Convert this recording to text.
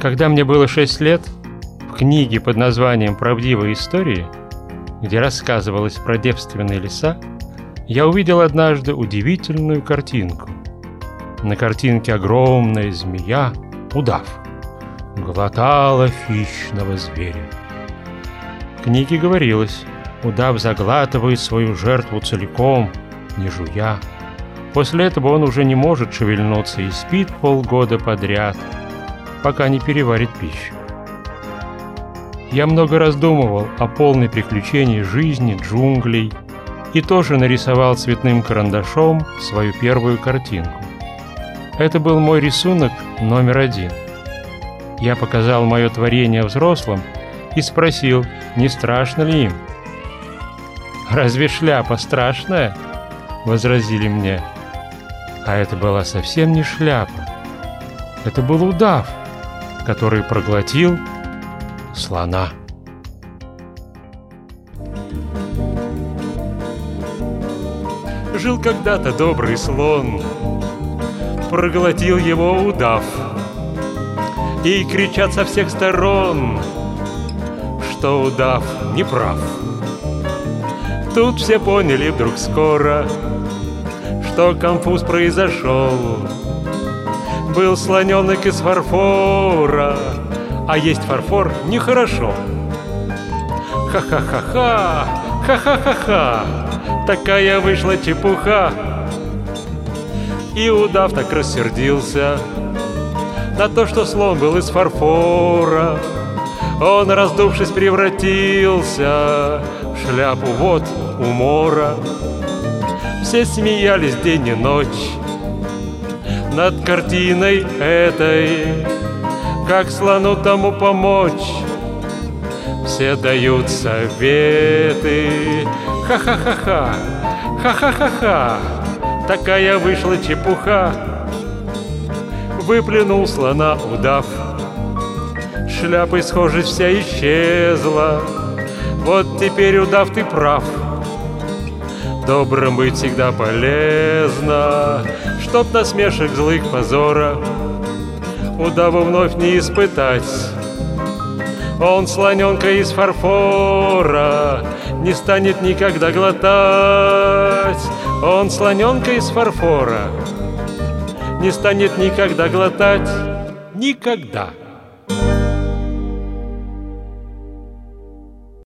Когда мне было шесть лет, в книге под названием «Правдивые истории», где рассказывалось про девственные леса, я увидел однажды удивительную картинку. На картинке огромная змея, удав, глотала хищного зверя. В книге говорилось, удав заглатывает свою жертву целиком, не жуя. После этого он уже не может шевельнуться и спит полгода подряд, пока не переварит пищу. Я много раздумывал о полной приключении жизни, джунглей и тоже нарисовал цветным карандашом свою первую картинку. Это был мой рисунок номер один. Я показал мое творение взрослым и спросил, не страшно ли им. «Разве шляпа страшная?» — возразили мне. А это была совсем не шляпа. Это был удав, который проглотил слона. Жил когда-то добрый слон, проглотил его удав, и кричат со всех сторон, что удав не прав. Тут все поняли вдруг скоро, что конфуз произошел. Был слоненок из фарфора, а есть фарфор нехорошо. Ха-ха-ха-ха, ха-ха-ха-ха, такая вышла чепуха. И удав так рассердился на то, что слон был из фарфора. Он, раздувшись, превратился в шляпу вот умора. Все смеялись день и ночь над картиной этой, как слону тому помочь. Все дают советы, ха-ха-ха-ха, ха-ха-ха-ха, такая вышла чепуха. Выплюнул слона удав, шляпой схожесть вся исчезла. Вот теперь удав ты прав, Добрым быть всегда полезно, Чтоб насмешек злых позора Удаву вновь не испытать. Он слоненка из фарфора Не станет никогда глотать. Он слоненка из фарфора Не станет никогда глотать. Никогда.